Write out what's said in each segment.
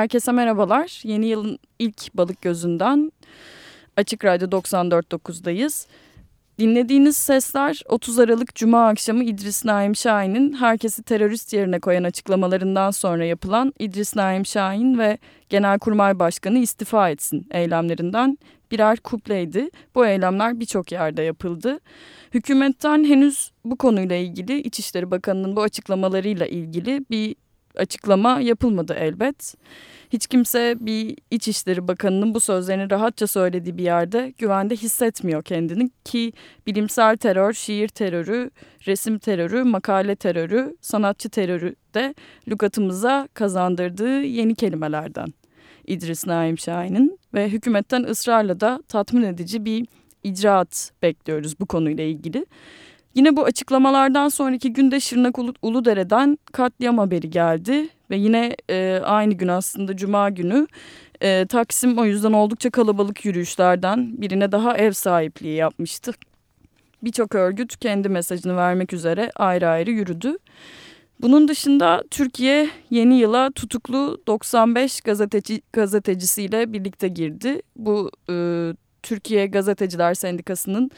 Herkese merhabalar. Yeni yılın ilk balık gözünden Açık Radyo 94.9'dayız. Dinlediğiniz sesler 30 Aralık Cuma akşamı İdris Naim Şahin'in herkesi terörist yerine koyan açıklamalarından sonra yapılan İdris Naim Şahin ve Genelkurmay Başkanı istifa etsin eylemlerinden birer kupleydi. Bu eylemler birçok yerde yapıldı. Hükümetten henüz bu konuyla ilgili İçişleri Bakanı'nın bu açıklamalarıyla ilgili bir açıklama yapılmadı elbet. Hiç kimse bir İçişleri Bakanı'nın bu sözlerini rahatça söylediği bir yerde güvende hissetmiyor kendini ki bilimsel terör, şiir terörü, resim terörü, makale terörü, sanatçı terörü de lügatımıza kazandırdığı yeni kelimelerden. İdris Naim Şahin'in ve hükümetten ısrarla da tatmin edici bir icraat bekliyoruz bu konuyla ilgili. Yine bu açıklamalardan sonraki günde Şırnak Ulu- Uludere'den katliam haberi geldi ve yine e, aynı gün aslında Cuma günü e, Taksim o yüzden oldukça kalabalık yürüyüşlerden birine daha ev sahipliği yapmıştı. Birçok örgüt kendi mesajını vermek üzere ayrı ayrı yürüdü. Bunun dışında Türkiye yeni yıla tutuklu 95 gazeteci, gazetecisiyle birlikte girdi. Bu e, Türkiye Gazeteciler Sendikası'nın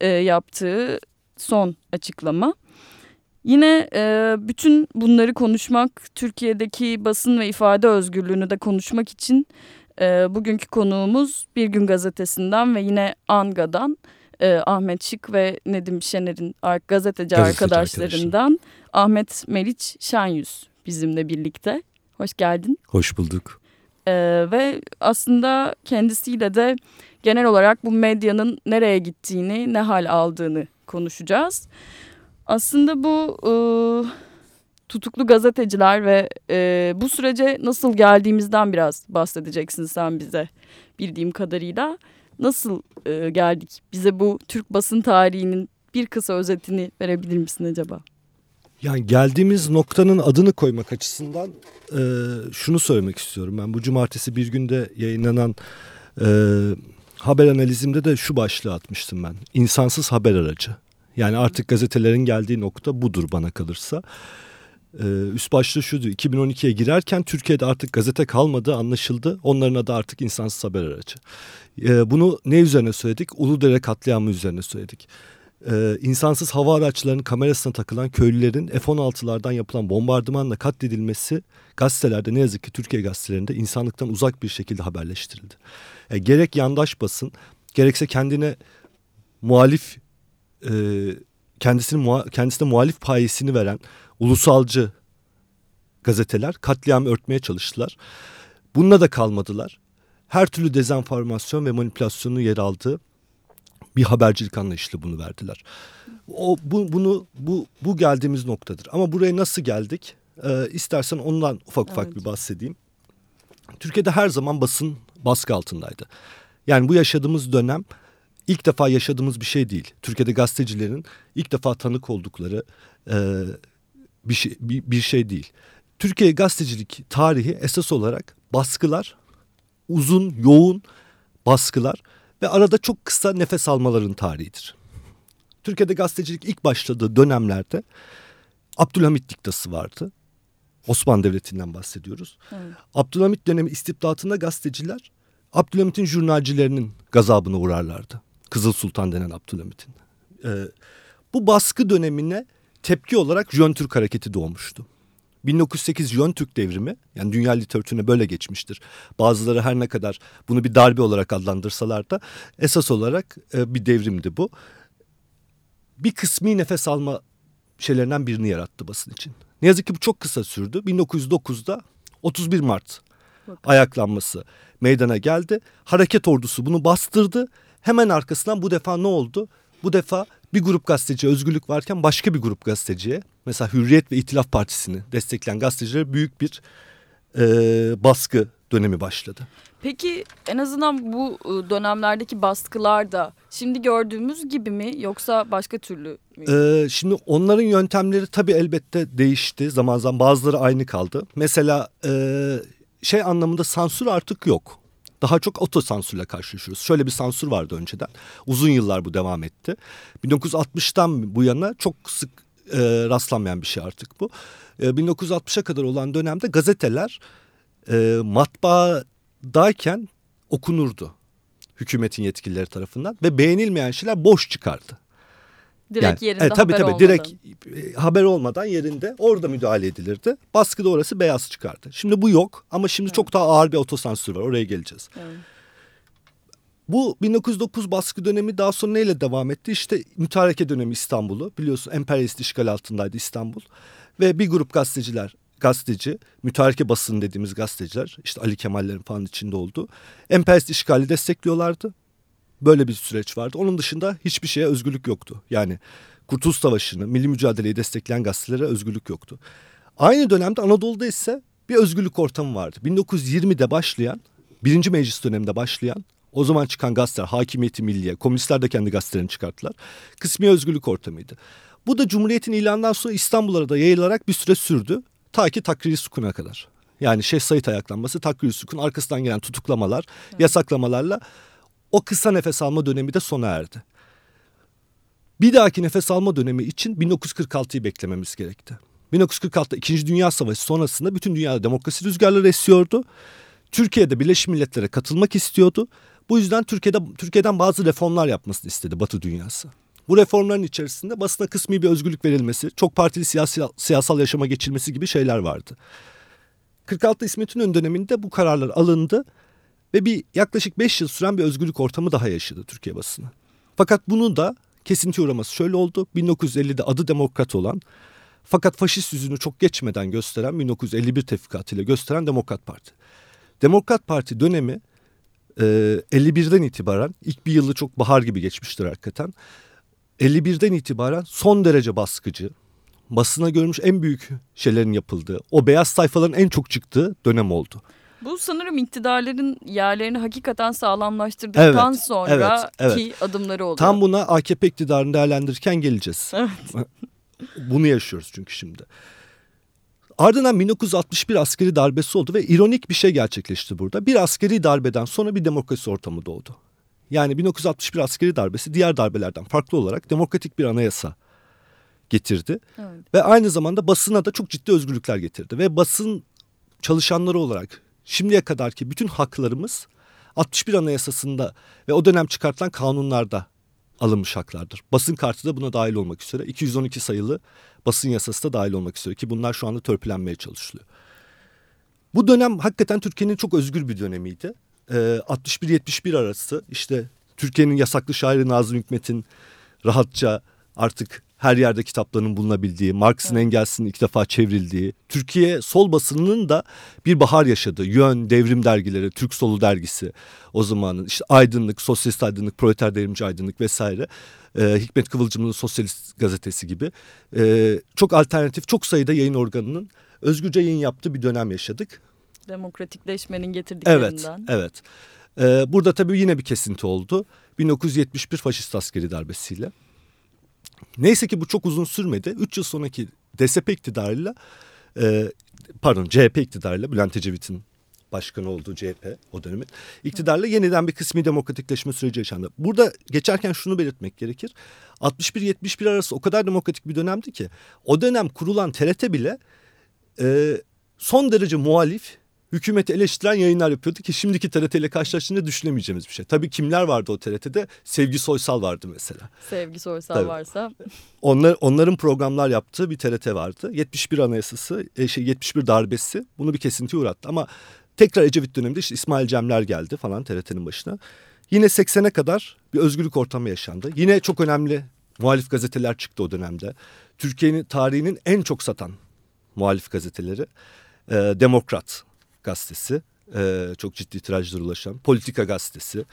e, yaptığı son açıklama. Yine e, bütün bunları konuşmak, Türkiye'deki basın ve ifade özgürlüğünü de konuşmak için e, bugünkü konuğumuz Bir Gün Gazetesi'nden ve yine Anga'dan e, Ahmet Şık ve Nedim Şener'in gazeteci, Gazeteci arkadaşlarından Ahmet Meriç Şenyüz bizimle birlikte. Hoş geldin. Hoş bulduk. Ee, ve aslında kendisiyle de genel olarak bu medyanın nereye gittiğini, ne hal aldığını konuşacağız. Aslında bu e, tutuklu gazeteciler ve e, bu sürece nasıl geldiğimizden biraz bahsedeceksin sen bize bildiğim kadarıyla. Nasıl e, geldik? Bize bu Türk basın tarihinin bir kısa özetini verebilir misin acaba? Yani geldiğimiz noktanın adını koymak açısından e, şunu söylemek istiyorum. Ben bu cumartesi bir günde yayınlanan e, haber analizimde de şu başlığı atmıştım ben. İnsansız haber aracı. Yani artık gazetelerin geldiği nokta budur bana kalırsa. E, üst başlığı şuydu. 2012'ye girerken Türkiye'de artık gazete kalmadığı anlaşıldı. Onların adı artık insansız haber aracı. E, bunu ne üzerine söyledik? Uludere katliamı üzerine söyledik. Ee, insansız hava araçlarının kamerasına takılan köylülerin F-16'lardan yapılan bombardımanla katledilmesi gazetelerde ne yazık ki Türkiye gazetelerinde insanlıktan uzak bir şekilde haberleştirildi. E, gerek yandaş basın gerekse kendine muhalif e, kendisini muha- kendisine muhalif payesini veren ulusalcı gazeteler katliamı örtmeye çalıştılar. Bununla da kalmadılar. Her türlü dezenformasyon ve manipülasyonun yer aldığı bir habercilik anlayışıyla bunu verdiler. O bu bunu bu bu geldiğimiz noktadır. Ama buraya nasıl geldik? Ee, istersen ondan ufak ufak Evet. bir bahsedeyim. Türkiye'de her zaman basın baskı altındaydı. Yani bu yaşadığımız dönem ilk defa yaşadığımız bir şey değil. Türkiye'de gazetecilerin ilk defa tanık oldukları e, bir şey bir, bir şey değil. Türkiye gazetecilik tarihi esas olarak baskılar, uzun, yoğun baskılar ve arada çok kısa nefes almaların tarihidir. Türkiye'de gazetecilik ilk başladığı dönemlerde Abdülhamit diktası vardı. Osmanlı Devleti'nden bahsediyoruz. Evet. Abdülhamit dönemi istibdatında gazeteciler Abdülhamit'in jurnalcilerinin gazabına uğrarlardı. Kızıl Sultan denen Abdülhamit'in. Ee, bu baskı dönemine tepki olarak Jön Türk hareketi doğmuştu. 1908 Jön Türk devrimi yani dünya literatürüne böyle geçmiştir. Bazıları her ne kadar bunu bir darbe olarak adlandırsalar da esas olarak e, bir devrimdi bu. Bir kısmi nefes alma şeylerinden birini yarattı basın için. Ne yazık ki bu çok kısa sürdü. 1909'da 31 Mart ayaklanması meydana geldi. Hareket ordusu bunu bastırdı. Hemen arkasından bu defa ne oldu? Bu defa bir grup gazeteci özgürlük varken başka bir grup gazeteciye mesela Hürriyet ve İtilaf Partisi'ni destekleyen gazetecilere büyük bir e, baskı dönemi başladı. Peki en azından bu e, dönemlerdeki baskılar da şimdi gördüğümüz gibi mi yoksa başka türlü mü? Ee, şimdi onların yöntemleri tabii elbette değişti. Zaman zaman bazıları aynı kaldı. Mesela e, şey anlamında sansür artık yok. Daha çok otosansürle karşılaşıyoruz. Şöyle bir sansür vardı önceden. Uzun yıllar bu devam etti. 1960'tan bu yana çok sık e, rastlanmayan bir şey artık bu. E, 1960'a kadar olan dönemde gazeteler e, matbaadayken okunurdu. Hükümetin yetkilileri tarafından ve beğenilmeyen şeyler boş çıkardı. Direkt Yani, yerinde e, tabii, haber tabii, olmadan. Direkt e, haber olmadan yerinde orada müdahale edilirdi. Baskıda orası beyaz çıkardı. Şimdi bu yok ama şimdi çok daha ağır bir otosansür var. Oraya geleceğiz. Evet. Bu 1909 baskı dönemi daha sonra neyle devam etti? İşte mütareke dönemi İstanbul'u. Biliyorsun emperyalist işgal altındaydı İstanbul. Ve bir grup gazeteciler, gazeteci, mütareke basın dediğimiz gazeteciler, işte Ali Kemal'lerin falan içinde olduğu, emperyalist işgali destekliyorlardı. Böyle bir süreç vardı. Onun dışında hiçbir şeye özgürlük yoktu. Yani Kurtuluş Savaşı'nı, milli mücadeleyi destekleyen gazetelere özgürlük yoktu. Aynı dönemde Anadolu'da ise bir özgürlük ortamı vardı. 1920'de başlayan, birinci meclis döneminde başlayan, o zaman çıkan gazeteler, Hakimiyeti Milliye, komünistler de kendi gazetelerini çıkarttılar. Kısmi özgürlük ortamıydı. Bu da Cumhuriyet'in ilanından sonra İstanbul'a da yayılarak bir süre sürdü. Ta ki Takriri Sukun'a kadar. Yani Şeyh Said ayaklanması, Takriri Sukun, arkasından gelen tutuklamalar, yasaklamalarla o kısa nefes alma dönemi de sona erdi. Bir dahaki nefes alma dönemi için 1946'yı beklememiz gerekti. 1946'da 2. Dünya Savaşı sonrasında bütün dünyada demokrasi rüzgarları esiyordu. Türkiye'de Birleşmiş Milletler'e katılmak istiyordu. Bu yüzden Türkiye'de Türkiye'den bazı reformlar yapmasını istedi Batı dünyası. Bu reformların içerisinde basına kısmi bir özgürlük verilmesi, çok partili siyasi, siyasal yaşama geçilmesi gibi şeyler vardı. 46 İsmet İnönü döneminde bu kararlar alındı ve bir yaklaşık 5 yıl süren bir özgürlük ortamı daha yaşadı Türkiye basını. Fakat bunun da kesinti uğraması şöyle oldu. 1950'de adı demokrat olan fakat faşist yüzünü çok geçmeden gösteren 1951 tefrikatıyla gösteren Demokrat Parti. Demokrat Parti dönemi e, 51'den itibaren ilk bir yılı çok bahar gibi geçmiştir hakikaten. 51'den itibaren son derece baskıcı, basına görmüş en büyük şeylerin yapıldığı, o beyaz sayfaların en çok çıktığı dönem oldu. Bu sanırım iktidarların yerlerini hakikaten sağlamlaştırdıktan Evet, sonra evet, ki adımları oluyor. Tam buna AKP iktidarını değerlendirirken geleceğiz. Evet. Bunu yaşıyoruz çünkü şimdi. Ardından 1961 askeri darbesi oldu ve ironik bir şey gerçekleşti burada. Bir askeri darbeden sonra bir demokrasi ortamı doğdu. Yani 1961 askeri darbesi diğer darbelerden farklı olarak demokratik bir anayasa getirdi. Evet. Ve aynı zamanda basına da çok ciddi özgürlükler getirdi. Ve basın çalışanları olarak şimdiye kadarki bütün haklarımız 61 Anayasası'nda ve o dönem çıkartılan kanunlarda alınmış haklardır. Basın kartı da buna dahil olmak üzere. 212 sayılı basın yasası da dahil olmak üzere ki bunlar şu anda törpülenmeye çalışılıyor. Bu dönem hakikaten Türkiye'nin çok özgür bir dönemiydi. Ee, 61-71 arası işte Türkiye'nin yasaklı şairi Nazım Hikmet'in rahatça artık her yerde kitaplarının bulunabildiği, Marx'ın Evet. Engels'in ilk defa çevrildiği, Türkiye sol basınının da bir bahar yaşadığı, Yön, Devrim dergileri, Türk Solu dergisi o zamanın işte Aydınlık, Sosyalist Aydınlık, Proleter Devrimci Aydınlık vesaire, e, Hikmet Kıvılcım'ın Sosyalist Gazetesi gibi e, çok alternatif, çok sayıda yayın organının özgürce yayın yaptığı bir dönem yaşadık. Demokratikleşmenin Evet, getirdiklerinden. evet. Ee, burada tabii yine bir kesinti oldu. 1971 faşist askeri darbesiyle. Neyse ki bu çok uzun sürmedi. 3 yıl sonraki DSP iktidarıyla, e, pardon CHP iktidarıyla, Bülent Ecevit'in başkanı olduğu CHP o dönemin iktidarla yeniden bir kısmi demokratikleşme süreci yaşandı. Burada geçerken şunu belirtmek gerekir. 61-71 arası o kadar demokratik bir dönemdi ki o dönem kurulan TRT bile e, son derece muhalif hükümeti eleştiren yayınlar yapıyordu ki şimdiki TRT ile karşılaştığında düşünemeyeceğimiz bir şey. Tabii kimler vardı o TRT'de? Sevgi Soysal vardı mesela. Sevgi soysal Tabii. varsa. Onlar onların programlar yaptığı bir TRT vardı. 71 Anayasası, e, şey 71 darbesi bunu bir kesinti uğrattı ama tekrar Ecevit döneminde işte İsmail Cemler geldi falan TRT'nin başına. Yine 80'e kadar bir özgürlük ortamı yaşandı. Yine çok önemli muhalif gazeteler çıktı o dönemde. Türkiye'nin tarihinin en çok satan muhalif gazeteleri e, Demokrat gazetesi e, çok ciddi tirajlara ulaşan Politika gazetesi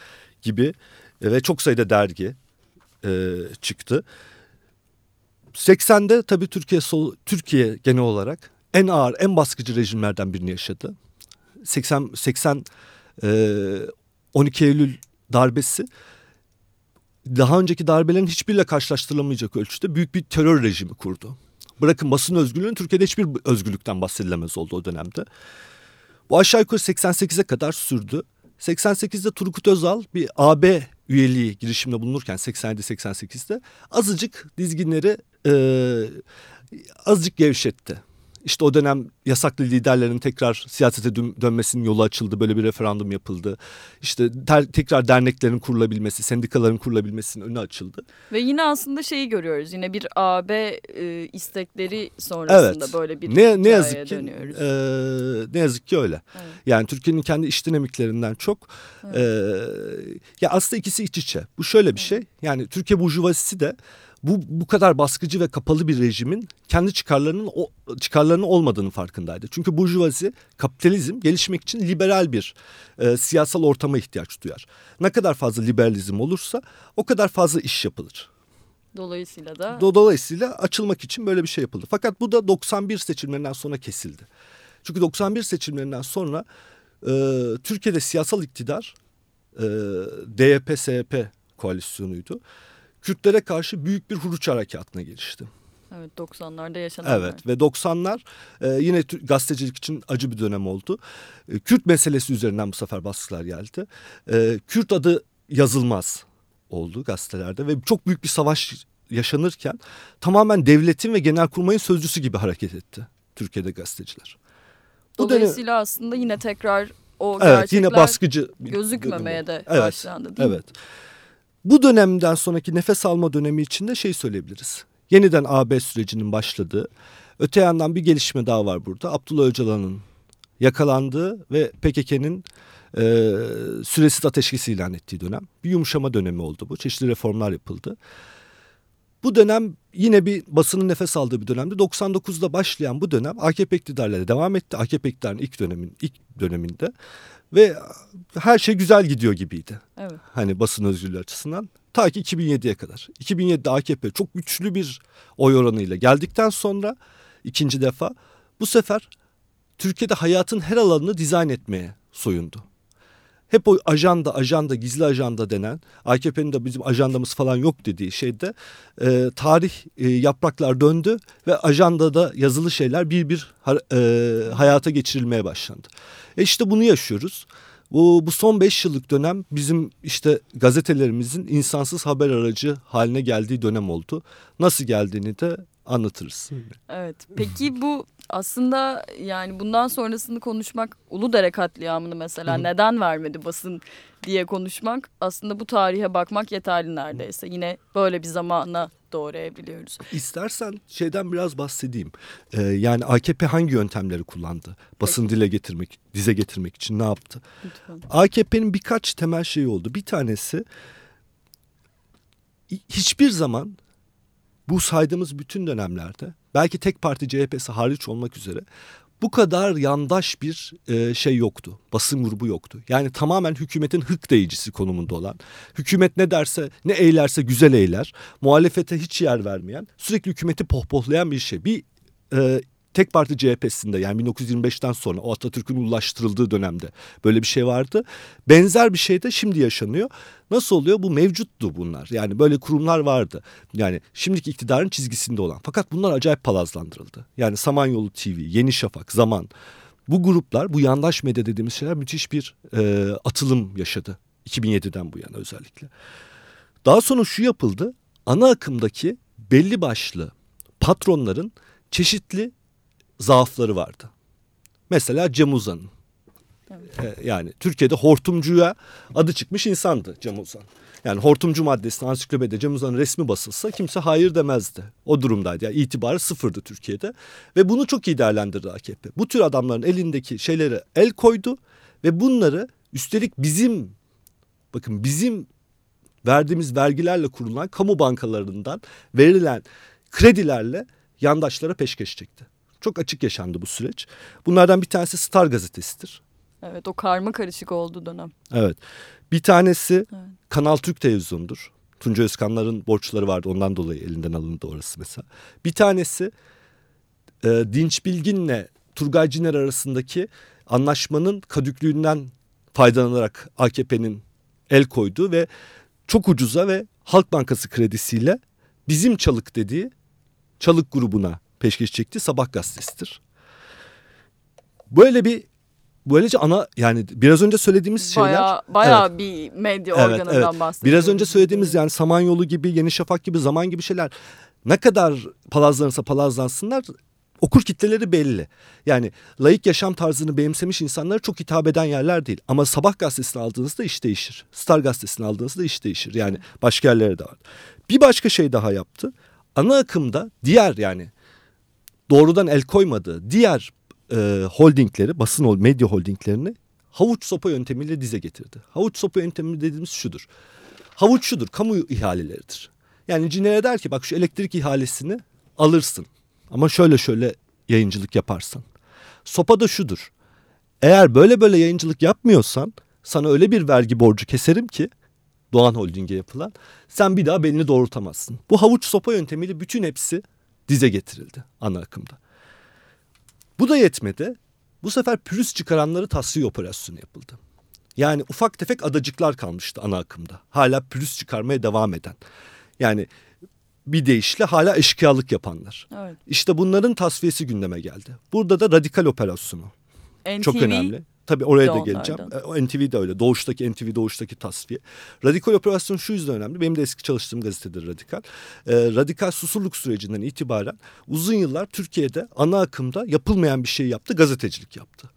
gibi e, ve çok sayıda dergi e, çıktı. 80'de tabii Türkiye sol, Türkiye genel olarak en ağır, en baskıcı rejimlerden birini yaşadı. 80 80 e, 12 Eylül darbesi daha önceki darbelerin hiçbiriyle karşılaştırılamayacak ölçüde büyük bir terör rejimi kurdu. Bırakın basın özgürlüğünün Türkiye'de hiçbir özgürlükten bahsedilemez oldu o dönemde. Bu aşağı yukarı 88'e kadar sürdü. 88'de Turgut Özal bir AB üyeliği girişiminde bulunurken 87-88'de azıcık dizginleri e, azıcık gevşetti. İşte o dönem yasaklı liderlerin tekrar siyasete dönmesinin yolu açıldı. Böyle bir referandum yapıldı. İşte ter, tekrar derneklerin kurulabilmesi, sendikaların kurulabilmesinin önü açıldı. Ve yine aslında şeyi görüyoruz. Yine bir AB e, istekleri sonrasında evet. böyle bir ne, ne yazık ki dönüyoruz. E, ne yazık ki öyle. Evet. Yani Türkiye'nin kendi iş dinamiklerinden çok evet. e, ya aslında ikisi iç içe. Bu şöyle bir evet. şey. Yani Türkiye burjuvazisi de bu bu kadar baskıcı ve kapalı bir rejimin kendi çıkarlarının o, çıkarlarının olmadığını farkındaydı. Çünkü burjuvazi kapitalizm gelişmek için liberal bir e, siyasal ortama ihtiyaç duyar. Ne kadar fazla liberalizm olursa o kadar fazla iş yapılır. Dolayısıyla da dolayısıyla açılmak için böyle bir şey yapıldı. Fakat bu da 91 seçimlerinden sonra kesildi. Çünkü 91 seçimlerinden sonra e, Türkiye'de siyasal iktidar e, DYP-SYP koalisyonuydu. Kürtlere karşı büyük bir huruç harekatına gelişti. Evet 90'larda yaşananlar. Evet ve 90'lar e, yine gazetecilik için acı bir dönem oldu. E, Kürt meselesi üzerinden bu sefer baskılar geldi. E, Kürt adı yazılmaz oldu gazetelerde ve çok büyük bir savaş yaşanırken tamamen devletin ve genelkurmayın sözcüsü gibi hareket etti Türkiye'de gazeteciler. Dolayısıyla dönem... aslında yine tekrar o evet, yine baskıcı gözükmemeye de evet, başlandı değil evet. mi? Evet. Bu dönemden sonraki nefes alma dönemi içinde şey söyleyebiliriz. Yeniden AB sürecinin başladığı, öte yandan bir gelişme daha var burada. Abdullah Öcalan'ın yakalandığı ve PKK'nın e, süresiz ateşkes ilan ettiği dönem. Bir yumuşama dönemi oldu bu. Çeşitli reformlar yapıldı. Bu dönem yine bir basının nefes aldığı bir dönemdi. 99'da başlayan bu dönem AKP iktidarıyla devam etti. AKP iktidarının ilk dönemin ilk döneminde ve her şey güzel gidiyor gibiydi. Evet. Hani basın özgürlüğü açısından. Ta ki 2007'ye kadar. 2007'de AKP çok güçlü bir oy oranıyla geldikten sonra ikinci defa bu sefer Türkiye'de hayatın her alanını dizayn etmeye soyundu hep o ajanda ajanda gizli ajanda denen AKP'nin de bizim ajandamız falan yok dediği şeyde e, tarih e, yapraklar döndü ve ajandada yazılı şeyler bir bir e, hayata geçirilmeye başlandı. E işte bunu yaşıyoruz. Bu, bu son beş yıllık dönem bizim işte gazetelerimizin insansız haber aracı haline geldiği dönem oldu. Nasıl geldiğini de anlatırız. Evet. Peki bu aslında yani bundan sonrasını konuşmak Uludere katliamını mesela Hı. neden vermedi basın diye konuşmak aslında bu tarihe bakmak yeterli neredeyse. Yine böyle bir zamana doğrayabiliyoruz. İstersen şeyden biraz bahsedeyim. Ee, yani AKP hangi yöntemleri kullandı? Basın Peki. dile getirmek, dize getirmek için ne yaptı? AKP'nin birkaç temel şeyi oldu. Bir tanesi hiçbir zaman bu saydığımız bütün dönemlerde belki tek parti CHP'si hariç olmak üzere bu kadar yandaş bir e, şey yoktu. Basın grubu yoktu. Yani tamamen hükümetin hık değicisi konumunda olan, hükümet ne derse, ne eylerse güzel eyler, muhalefete hiç yer vermeyen, sürekli hükümeti pohpohlayan bir şey. Bir e, tek parti CHP'sinde yani 1925'ten sonra o Atatürk'ün ulaştırıldığı dönemde böyle bir şey vardı. Benzer bir şey de şimdi yaşanıyor. Nasıl oluyor? Bu mevcuttu bunlar. Yani böyle kurumlar vardı. Yani şimdiki iktidarın çizgisinde olan. Fakat bunlar acayip palazlandırıldı. Yani Samanyolu TV, Yeni Şafak, Zaman bu gruplar bu yandaş medya dediğimiz şeyler müthiş bir e, atılım yaşadı. 2007'den bu yana özellikle. Daha sonra şu yapıldı. Ana akımdaki belli başlı patronların çeşitli zaafları vardı. Mesela Cem Uzan'ın. Evet. Ee, yani Türkiye'de hortumcuya adı çıkmış insandı Cem Uzan. Yani hortumcu maddesini ansiklopedide Cem Uzan'ın resmi basılsa kimse hayır demezdi. O durumdaydı. Yani itibarı sıfırdı Türkiye'de. Ve bunu çok iyi değerlendirdi AKP. Bu tür adamların elindeki şeylere el koydu. Ve bunları üstelik bizim bakın bizim verdiğimiz vergilerle kurulan kamu bankalarından verilen kredilerle yandaşlara peşkeş çekti. Çok açık yaşandı bu süreç. Bunlardan bir tanesi Star gazetesidir. Evet o karma karışık oldu dönem. Evet. Bir tanesi evet. Kanal Türk Televizyonu'dur. Tunca Özkanlar'ın borçları vardı ondan dolayı elinden alındı orası mesela. Bir tanesi e, Dinç Bilgin'le Turgay Ciner arasındaki anlaşmanın kadüklüğünden faydalanarak AKP'nin el koyduğu ve çok ucuza ve Halk Bankası kredisiyle bizim çalık dediği çalık grubuna peşkeş çekti Sabah gazetesidir. Böyle bir böylece ana yani biraz önce söylediğimiz şeyler Baya baya Evet. bir medya Evet, organından evet. bahsediyoruz. Biraz önce söylediğimiz yani Samanyolu gibi, Yeni Şafak gibi, Zaman gibi şeyler ne kadar palazlanırsa palazlansınlar okur kitleleri belli. Yani layık yaşam tarzını benimsemiş insanlara çok hitap eden yerler değil. Ama Sabah gazetesini aldığınızda iş değişir. Star gazetesini aldığınızda iş değişir. Yani başka yerlere de var. Bir başka şey daha yaptı. Ana akımda diğer yani doğrudan el koymadığı diğer e, holdingleri, basın medya holdinglerini havuç sopa yöntemiyle dize getirdi. Havuç sopa yöntemi dediğimiz şudur. Havuç şudur, kamu ihaleleridir. Yani Cinere der ki bak şu elektrik ihalesini alırsın. Ama şöyle şöyle yayıncılık yaparsan. Sopa da şudur. Eğer böyle böyle yayıncılık yapmıyorsan sana öyle bir vergi borcu keserim ki Doğan Holding'e yapılan sen bir daha belini doğrultamazsın. Bu havuç sopa yöntemiyle bütün hepsi dize getirildi ana akımda. Bu da yetmedi. Bu sefer pürüz çıkaranları tasfiye operasyonu yapıldı. Yani ufak tefek adacıklar kalmıştı ana akımda. Hala pürüz çıkarmaya devam eden. Yani bir deyişle hala eşkıyalık yapanlar. Evet. İşte bunların tasfiyesi gündeme geldi. Burada da radikal operasyonu çok NTV önemli. Tabii oraya da geleceğim. onlardan. E, O NTV de öyle. Doğuştaki NTV Doğuş'taki tasfiye. Radikal operasyon şu yüzden önemli. Benim de eski çalıştığım gazetedir Radikal. Ee, radikal susurluk sürecinden itibaren uzun yıllar Türkiye'de ana akımda yapılmayan bir şey yaptı. Gazetecilik yaptı.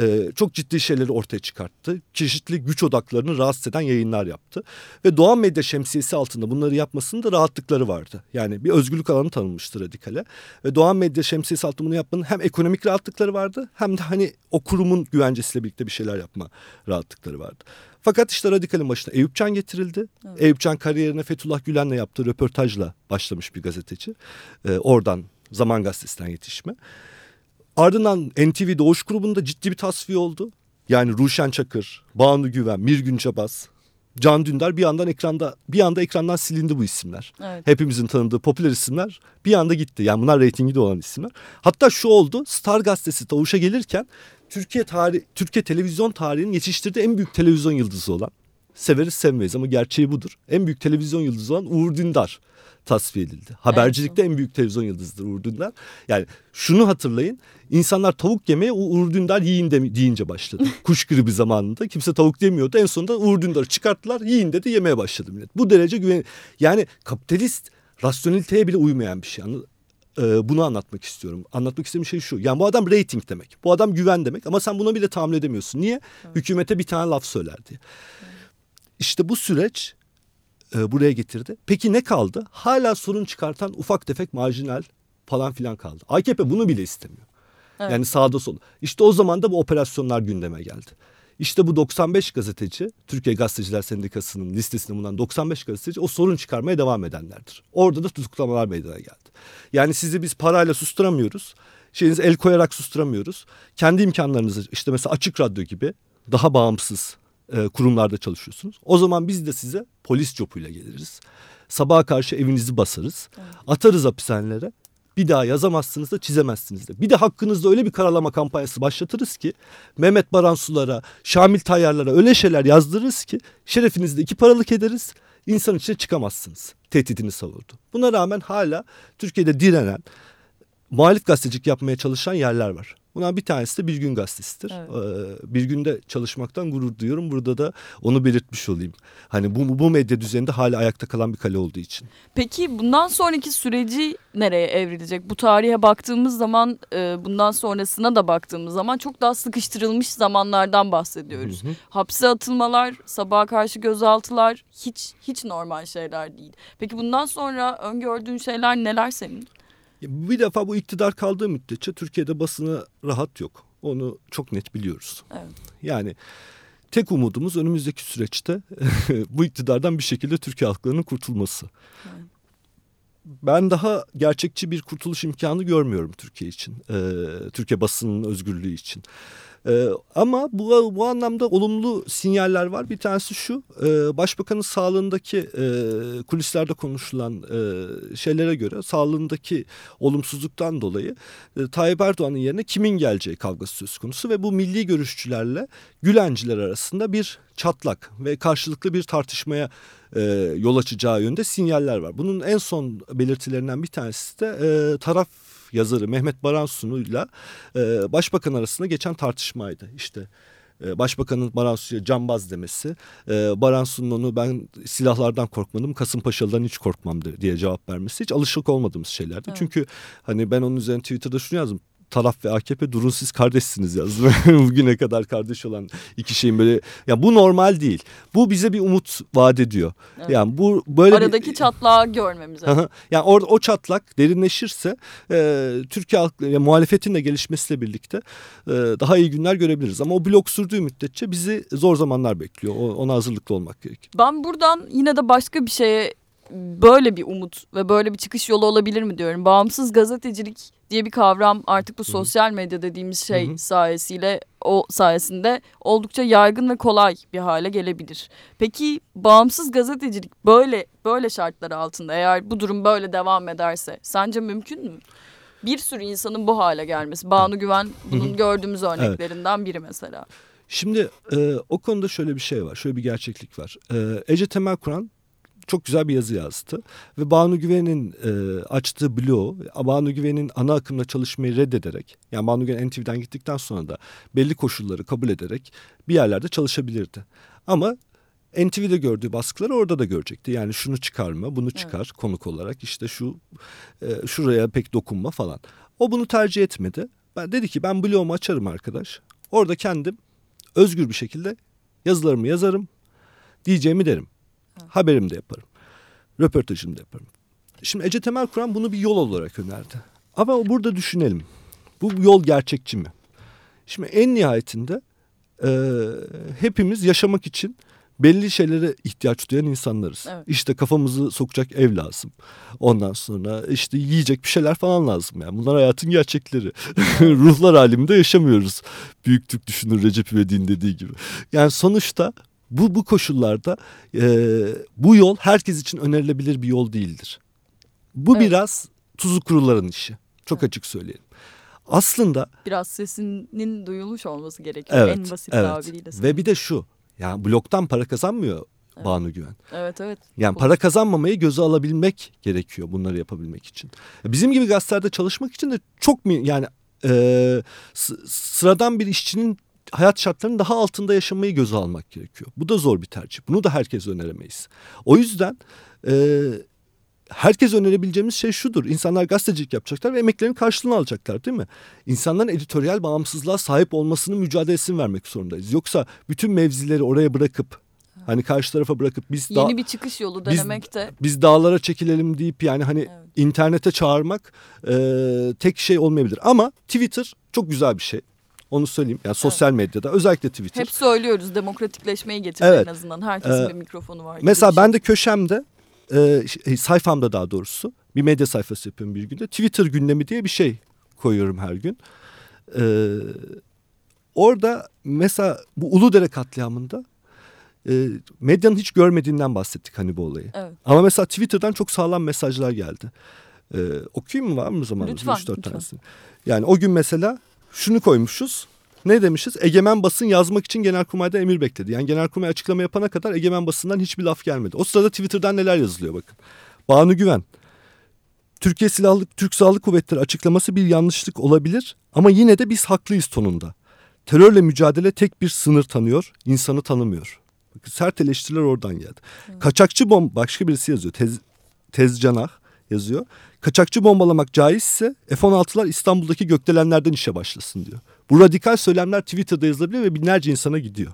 Ee, çok ciddi şeyleri ortaya çıkarttı. Çeşitli güç odaklarını rahatsız eden yayınlar yaptı. Ve Doğan Medya şemsiyesi altında bunları yapmasının da rahatlıkları vardı. Yani bir özgürlük alanı tanınmıştı Radikal'e. Ve Doğan Medya şemsiyesi altında bunu yapmanın hem ekonomik rahatlıkları vardı hem de hani o kurumun güvencesiyle birlikte bir şeyler yapma rahatlıkları vardı. Fakat işte Radikal'in başına Eyüp Can getirildi. Eyüp Can kariyerine Fethullah Gülen'le yaptığı röportajla başlamış bir gazeteci. Ee, oradan Zaman Gazetesi'nden yetişme. Ardından NTV Doğuş grubunda ciddi bir tasfiye oldu. Yani Ruşen Çakır, Banu Güven, Mirgün Cabas, Can Dündar bir yandan ekranda bir anda ekrandan silindi bu isimler. Evet. Hepimizin tanıdığı popüler isimler bir anda gitti. Yani bunlar reytingi de olan isimler. Hatta şu oldu. Star gazetesi Doğuş'a gelirken Türkiye tarih Türkiye televizyon tarihinin yetiştirdiği en büyük televizyon yıldızı olan severiz sevmeyiz ama gerçeği budur. En büyük televizyon yıldızı olan Uğur Dündar tasfiye edildi. Habercilikte en büyük televizyon yıldızıdır Uğur Dündar. Yani şunu hatırlayın. insanlar tavuk yemeye Uğur Dündar yiyin de, deyince başladı. Kuş gribi zamanında kimse tavuk yemiyordu. En sonunda Uğur Dündar'ı çıkarttılar yiyin dedi yemeye başladı millet. Bu derece güven yani kapitalist rasyoneliteye bile uymayan bir şey. Anladın? Ee, bunu anlatmak istiyorum. Anlatmak istediğim şey şu. Yani bu adam rating demek. Bu adam güven demek ama sen buna bile tahammül edemiyorsun. Niye? Hükümete bir tane laf söyler diye. İşte bu süreç e, buraya getirdi. Peki ne kaldı? Hala sorun çıkartan ufak tefek marjinal falan filan kaldı. AKP bunu bile istemiyor. Evet. Yani sağda solda. İşte o zaman da bu operasyonlar gündeme geldi. İşte bu 95 gazeteci, Türkiye Gazeteciler Sendikası'nın listesinde bulunan 95 gazeteci o sorun çıkarmaya devam edenlerdir. Orada da tutuklamalar meydana geldi. Yani sizi biz parayla susturamıyoruz. Şeyinize el koyarak susturamıyoruz. Kendi imkanlarınızı işte mesela Açık Radyo gibi daha bağımsız e, kurumlarda çalışıyorsunuz. O zaman biz de size polis copuyla geliriz. Sabaha karşı evinizi basarız. Atarız hapishanelere. Bir daha yazamazsınız da çizemezsiniz de. Bir de hakkınızda öyle bir karalama kampanyası başlatırız ki Mehmet Baransulara, Şamil Tayyarlara öyle şeyler yazdırırız ki şerefinizde iki paralık ederiz. İnsan içine çıkamazsınız. Tehdidini savurdu. Buna rağmen hala Türkiye'de direnen, muhalif gazetecilik yapmaya çalışan yerler var. Bundan bir tanesi de Bir Gün Gazetesi'dir. Evet. Ee, bir günde çalışmaktan gurur duyuyorum. Burada da onu belirtmiş olayım. Hani bu, bu medya düzeninde hala ayakta kalan bir kale olduğu için. Peki bundan sonraki süreci nereye evrilecek? Bu tarihe baktığımız zaman e, bundan sonrasına da baktığımız zaman çok daha sıkıştırılmış zamanlardan bahsediyoruz. Hapse atılmalar, sabaha karşı gözaltılar hiç hiç normal şeyler değil. Peki bundan sonra öngördüğün şeyler neler senin? Bir defa bu iktidar kaldığı müddetçe Türkiye'de basına rahat yok. Onu çok net biliyoruz. Evet. Yani tek umudumuz önümüzdeki süreçte bu iktidardan bir şekilde Türkiye halklarının kurtulması. ben daha gerçekçi bir kurtuluş imkanı görmüyorum Türkiye için. E, Türkiye basının özgürlüğü için. Ee, ama bu, bu anlamda olumlu sinyaller var. Bir tanesi şu, e, Başbakanın sağlığındaki e, kulislerde konuşulan e, şeylere göre sağlığındaki olumsuzluktan dolayı e, Tayyip Erdoğan'ın yerine kimin geleceği kavgası söz konusu ve bu milli görüşçülerle Gülenciler arasında bir çatlak ve karşılıklı bir tartışmaya e, yol açacağı yönde sinyaller var. Bunun en son belirtilerinden bir tanesi de e, taraf yazarı Mehmet Baransu'yla e, başbakan arasında geçen tartışmaydı. İşte e, başbakanın Baransu'ya cambaz demesi, e, Baransu'nun onu ben silahlardan korkmadım, Kasımpaşalı'dan hiç korkmam diye cevap vermesi hiç alışık olmadığımız şeylerdi. Evet. Çünkü hani ben onun üzerine Twitter'da şunu yazdım taraf ve AKP durun siz kardeşsiniz yazdım. Bugüne kadar kardeş olan iki şeyin böyle ya bu normal değil. Bu bize bir umut vaat ediyor. Evet. Yani bu böyle aradaki bir, çatlağı görmemize. yani orada o çatlak derinleşirse e, Türkiye halk, yani muhalefetin de gelişmesiyle birlikte e, daha iyi günler görebiliriz. Ama o blok sürdüğü müddetçe bizi zor zamanlar bekliyor. O, ona hazırlıklı olmak gerekiyor. Ben buradan yine de başka bir şeye böyle bir umut ve böyle bir çıkış yolu olabilir mi diyorum. Bağımsız gazetecilik diye bir kavram artık bu sosyal medya dediğimiz şey Hı-hı. sayesiyle o sayesinde oldukça yaygın ve kolay bir hale gelebilir. Peki bağımsız gazetecilik böyle böyle şartlar altında eğer bu durum böyle devam ederse sence mümkün mü? Bir sürü insanın bu hale gelmesi. Banu Güven bunun Hı-hı. gördüğümüz örneklerinden evet. biri mesela. Şimdi e, o konuda şöyle bir şey var, şöyle bir gerçeklik var. E, Ece Temel Kur'an çok güzel bir yazı yazdı. Ve Banu Güven'in e, açtığı blog, Banu Güven'in ana akımla çalışmayı reddederek, yani Banu Güven NTV'den gittikten sonra da belli koşulları kabul ederek bir yerlerde çalışabilirdi. Ama NTV'de gördüğü baskıları orada da görecekti. Yani şunu çıkarma, bunu çıkar evet. konuk olarak işte şu e, şuraya pek dokunma falan. O bunu tercih etmedi. Ben dedi ki ben blogumu açarım arkadaş. Orada kendim özgür bir şekilde yazılarımı yazarım. Diyeceğimi derim. Haberim de yaparım. Röportajımı da yaparım. Şimdi Ece Temel Kur'an bunu bir yol olarak önerdi. Ama burada düşünelim. Bu yol gerçekçi mi? Şimdi en nihayetinde e, hepimiz yaşamak için belli şeylere ihtiyaç duyan insanlarız. Evet. İşte kafamızı sokacak ev lazım. Ondan sonra işte yiyecek bir şeyler falan lazım. Yani bunlar hayatın gerçekleri. Ruhlar aleminde yaşamıyoruz. Büyük Türk düşünür Recep İvedik'in dediği gibi. Yani sonuçta bu, bu koşullarda e, bu yol herkes için önerilebilir bir yol değildir. Bu evet. biraz tuzu kuruların işi. Çok evet. açık söyleyelim. Aslında biraz sesinin duyulmuş olması gerekiyor evet, en basit evet. tabiriyle. Ve bir de şu. Yani bloktan para kazanmıyor evet. Banu Güven. Evet evet. Yani para kazanmamayı göze alabilmek gerekiyor bunları yapabilmek için. Bizim gibi gazetelerde çalışmak için de çok yani e, sıradan bir işçinin hayat şartlarının daha altında yaşamayı göze almak gerekiyor. Bu da zor bir tercih. Bunu da herkes öneremeyiz. O yüzden e, herkes önerebileceğimiz şey şudur. İnsanlar gazetecilik yapacaklar ve emeklerin karşılığını alacaklar değil mi? İnsanların editoryal bağımsızlığa sahip olmasının mücadelesini vermek zorundayız. Yoksa bütün mevzileri oraya bırakıp Hani karşı tarafa bırakıp biz yeni bir çıkış yolu denemek de biz dağlara çekilelim deyip yani hani evet. internete çağırmak e, tek şey olmayabilir. Ama Twitter çok güzel bir şey. Onu söyleyeyim. Yani sosyal evet. medyada özellikle Twitter. Hep söylüyoruz demokratikleşmeyi getirdi evet. en azından. Herkesin ee, bir mikrofonu var. Mesela ben de köşemde e, şey, sayfamda daha doğrusu bir medya sayfası yapıyorum bir günde. Twitter gündemi diye bir şey koyuyorum her gün. Ee, orada mesela bu Uludere katliamında e, medyanın hiç görmediğinden bahsettik hani bu olayı. Evet. Ama mesela Twitter'dan çok sağlam mesajlar geldi. Ee, okuyayım mı var mı zaman? Lütfen. lütfen. Yani o gün mesela şunu koymuşuz. Ne demişiz? Egemen basın yazmak için Genelkurmay'da emir bekledi. Yani Genelkurmay açıklama yapana kadar Egemen basından hiçbir laf gelmedi. O sırada Twitter'dan neler yazılıyor bakın. Banu Güven. Türkiye Silahlı Türk Silahlı Kuvvetleri açıklaması bir yanlışlık olabilir ama yine de biz haklıyız tonunda. Terörle mücadele tek bir sınır tanıyor, insanı tanımıyor. Bakın, sert eleştiriler oradan geldi. Hmm. Kaçakçı bomb başka birisi yazıyor. Tez, Tezcanah yazıyor. Kaçakçı bombalamak caizse F-16'lar İstanbul'daki gökdelenlerden işe başlasın diyor. Bu radikal söylemler Twitter'da yazılabiliyor ve binlerce insana gidiyor.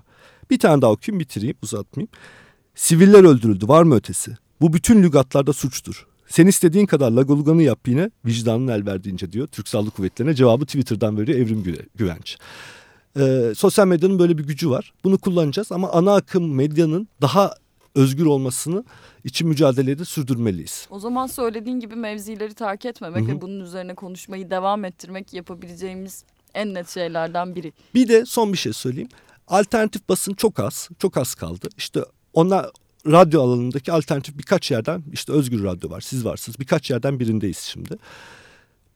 Bir tane daha okuyayım bitireyim uzatmayayım. Siviller öldürüldü var mı ötesi? Bu bütün lügatlarda suçtur. Sen istediğin kadar lagoluganı yap yine vicdanın el verdiğince diyor. Türk Silahlı Kuvvetleri'ne cevabı Twitter'dan veriyor Evrim Güvenç. Ee, sosyal medyanın böyle bir gücü var. Bunu kullanacağız ama ana akım medyanın daha özgür olmasını için mücadeleyi de sürdürmeliyiz. O zaman söylediğin gibi mevzileri terk etmemek Hı hı. ve bunun üzerine konuşmayı devam ettirmek yapabileceğimiz en net şeylerden biri. Bir de son bir şey söyleyeyim. Alternatif basın çok az, çok az kaldı. İşte onlar radyo alanındaki alternatif birkaç yerden işte Özgür Radyo var, siz varsınız. Birkaç yerden birindeyiz şimdi.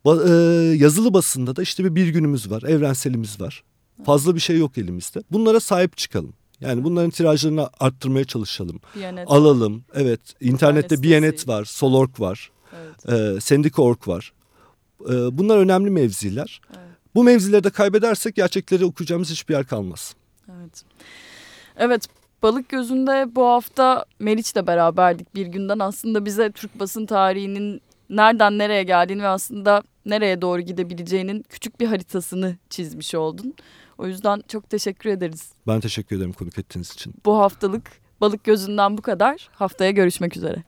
Ba- e, yazılı basında da işte bir, bir günümüz var, evrenselimiz var. Fazla bir şey yok elimizde. Bunlara sahip çıkalım. Yani bunların tirajlarını arttırmaya çalışalım. Biyanet. Alalım. Evet, internette. Biyanet var, Solorg var, Evet, e, Sendika.org var. E, bunlar önemli mevziler. evet, Bu mevzileri de kaybedersek gerçekleri okuyacağımız hiçbir yer kalmaz. evet. Evet, Balık Gözü'nde bu hafta Meriç'le beraberdik bir günden. Aslında bize Türk basın tarihinin nereden nereye geldiğini ve aslında nereye doğru gidebileceğinin küçük bir haritasını çizmiş oldun. O yüzden çok teşekkür ederiz. Ben teşekkür ederim konuk ettiğiniz için. Bu haftalık Balık Gözü'nden bu kadar. Haftaya görüşmek üzere.